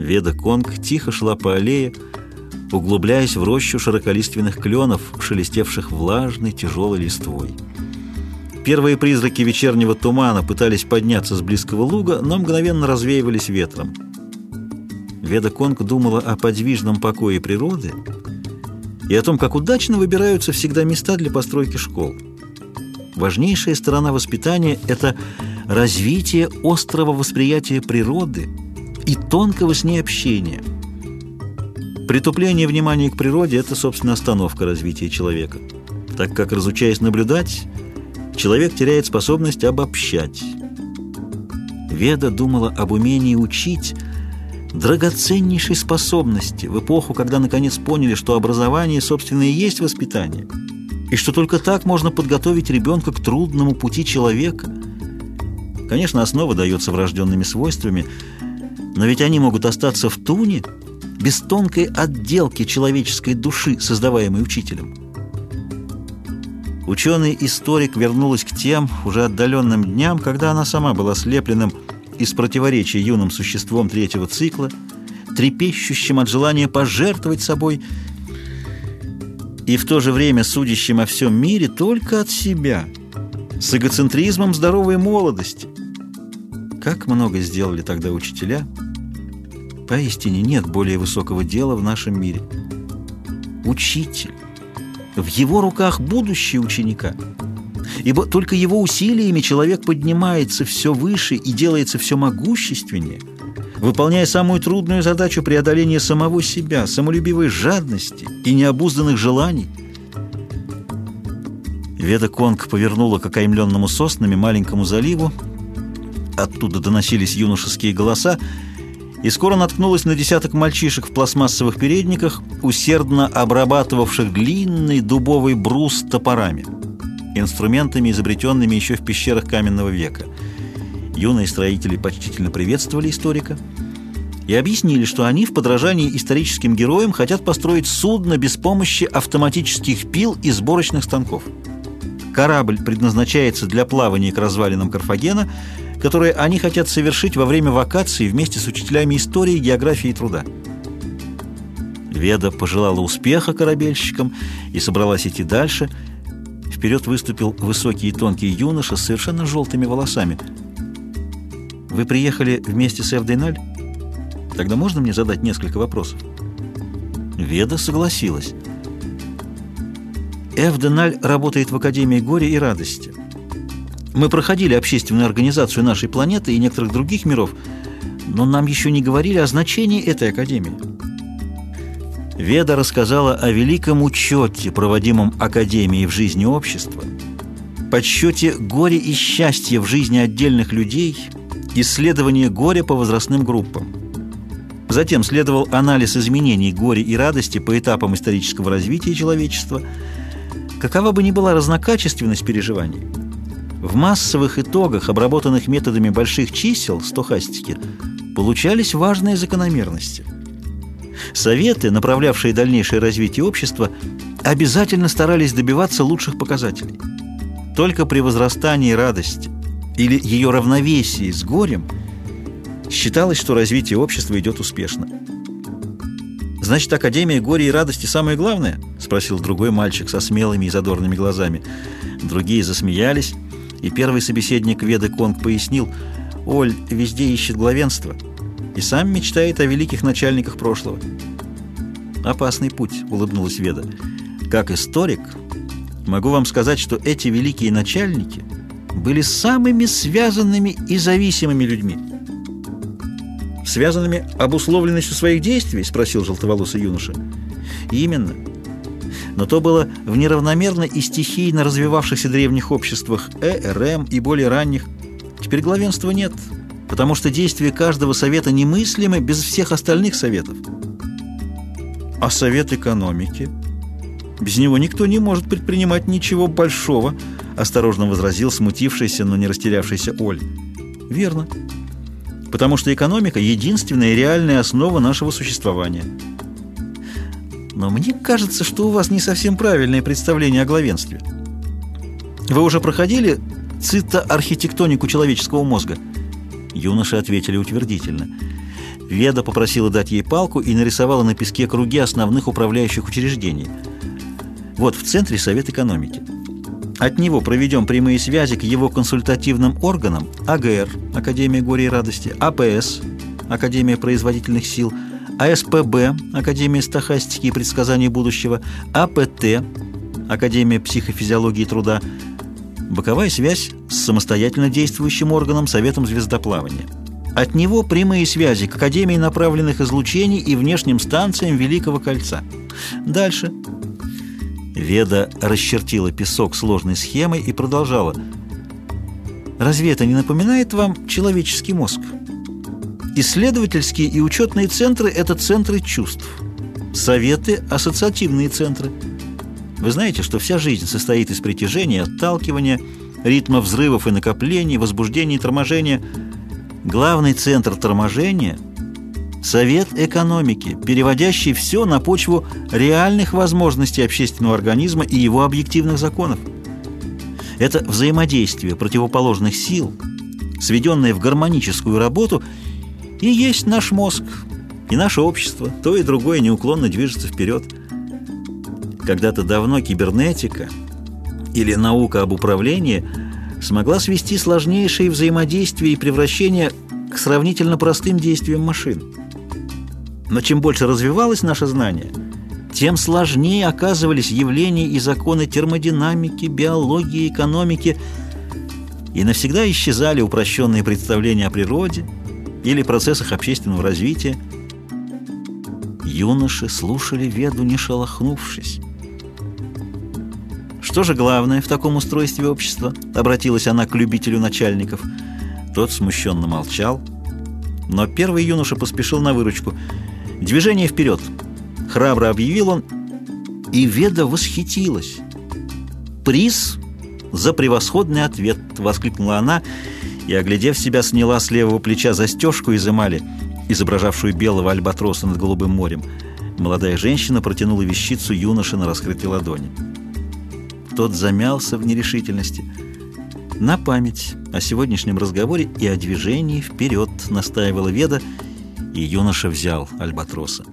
Веда Конг тихо шла по аллее, углубляясь в рощу широколиственных кленов, шелестевших влажной тяжелой листвой. Первые призраки вечернего тумана пытались подняться с близкого луга, но мгновенно развеивались ветром. Веда Конг думала о подвижном покое природы и о том, как удачно выбираются всегда места для постройки школ. Важнейшая сторона воспитания – это развитие острого восприятия природы и тонкого с ней общения. Притупление внимания к природе – это, собственно, остановка развития человека, так как, разучаясь наблюдать, человек теряет способность обобщать. Веда думала об умении учить драгоценнейшей способности в эпоху, когда наконец поняли, что образование, собственно, и есть воспитание – и что только так можно подготовить ребенка к трудному пути человека. Конечно, основа дается врожденными свойствами, но ведь они могут остаться в туне без тонкой отделки человеческой души, создаваемой учителем. Ученый-историк вернулась к тем уже отдаленным дням, когда она сама была слепленным из противоречия юным существом третьего цикла, трепещущим от желания пожертвовать собой – и в то же время судящим о всем мире только от себя, с эгоцентризмом здоровой молодости. Как много сделали тогда учителя? Поистине нет более высокого дела в нашем мире. Учитель. В его руках будущее ученика. Ибо только его усилиями человек поднимается все выше и делается все могущественнее – выполняя самую трудную задачу преодоления самого себя, самолюбивой жадности и необузданных желаний. Веда Конг повернула к окаймленному соснами маленькому заливу. Оттуда доносились юношеские голоса, и скоро наткнулась на десяток мальчишек в пластмассовых передниках, усердно обрабатывавших длинный дубовый брус топорами, инструментами, изобретенными еще в пещерах каменного века – Юные строители почтительно приветствовали историка и объяснили, что они в подражании историческим героям хотят построить судно без помощи автоматических пил и сборочных станков. Корабль предназначается для плавания к развалинам Карфагена, которые они хотят совершить во время вакации вместе с учителями истории, географии и труда. Веда пожелала успеха корабельщикам и собралась идти дальше. Вперед выступил высокий и тонкий юноша с совершенно желтыми волосами – вы приехали вместе с Эвдейналь? Тогда можно мне задать несколько вопросов?» Веда согласилась. Эвденаль работает в Академии горя и радости. Мы проходили общественную организацию нашей планеты и некоторых других миров, но нам еще не говорили о значении этой Академии. Веда рассказала о великом учете, проводимом Академией в жизни общества, подсчете горя и счастья в жизни отдельных людей – исследование горя по возрастным группам. Затем следовал анализ изменений горя и радости по этапам исторического развития человечества. Какова бы ни была разнокачественность переживаний, в массовых итогах, обработанных методами больших чисел, стохастики, получались важные закономерности. Советы, направлявшие дальнейшее развитие общества, обязательно старались добиваться лучших показателей. Только при возрастании радости или ее равновесии с горем, считалось, что развитие общества идет успешно. «Значит, Академия горя и радости самое главное?» — спросил другой мальчик со смелыми и задорными глазами. Другие засмеялись, и первый собеседник Веды Конг пояснил, «Оль везде ищет главенство и сам мечтает о великих начальниках прошлого». «Опасный путь», — улыбнулась Веда. «Как историк могу вам сказать, что эти великие начальники — были самыми связанными и зависимыми людьми. «Связанными обусловленностью своих действий?» – спросил желтоволосый юноша. «Именно. Но то было в неравномерно и стихийно развивавшихся древних обществах Э, РМ и более ранних. Теперь главенства нет, потому что действия каждого совета немыслимы без всех остальных советов. А совет экономики? Без него никто не может предпринимать ничего большого – осторожно возразил смутившийся, но не растерявшийся Оль. Верно. Потому что экономика – единственная реальная основа нашего существования. Но мне кажется, что у вас не совсем правильное представление о главенстве. Вы уже проходили цитоархитектонику человеческого мозга? Юноши ответили утвердительно. Веда попросила дать ей палку и нарисовала на песке круги основных управляющих учреждений. Вот в центре Совет экономики. От него проведем прямые связи к его консультативным органам АГР, Академия горя и радости, АПС, Академия производительных сил, АСПБ, Академия стахастики и предсказаний будущего, АПТ, Академия психофизиологии труда, боковая связь с самостоятельно действующим органом Советом звездоплавания. От него прямые связи к Академии направленных излучений и внешним станциям Великого Кольца. Дальше. Веда расчертила песок сложной схемой и продолжала. Разве это не напоминает вам человеческий мозг? Исследовательские и учетные центры – это центры чувств. Советы – ассоциативные центры. Вы знаете, что вся жизнь состоит из притяжения, отталкивания, ритма взрывов и накоплений, возбуждения и торможения. Главный центр торможения – Совет экономики, переводящий все на почву реальных возможностей общественного организма и его объективных законов. Это взаимодействие противоположных сил, сведенное в гармоническую работу – и есть наш мозг, и наше общество, то и другое неуклонно движется вперед. Когда-то давно кибернетика или наука об управлении смогла свести сложнейшие взаимодействия и превращения к сравнительно простым действиям машин. Но чем больше развивалось наше знание, тем сложнее оказывались явления и законы термодинамики, биологии, экономики, и навсегда исчезали упрощенные представления о природе – или процессах общественного развития. Юноши слушали Веду, не шелохнувшись. «Что же главное в таком устройстве общества?» — обратилась она к любителю начальников. Тот смущенно молчал, но первый юноша поспешил на выручку. «Движение вперед!» — храбро объявил он, и Веда восхитилась. «Приз за превосходный ответ!» — воскликнула она — и, оглядев себя, сняла с левого плеча застежку из эмали, изображавшую белого альбатроса над голубым морем. Молодая женщина протянула вещицу юноше на раскрытой ладони. Тот замялся в нерешительности. «На память о сегодняшнем разговоре и о движении вперед», — настаивала Веда, и юноша взял альбатроса.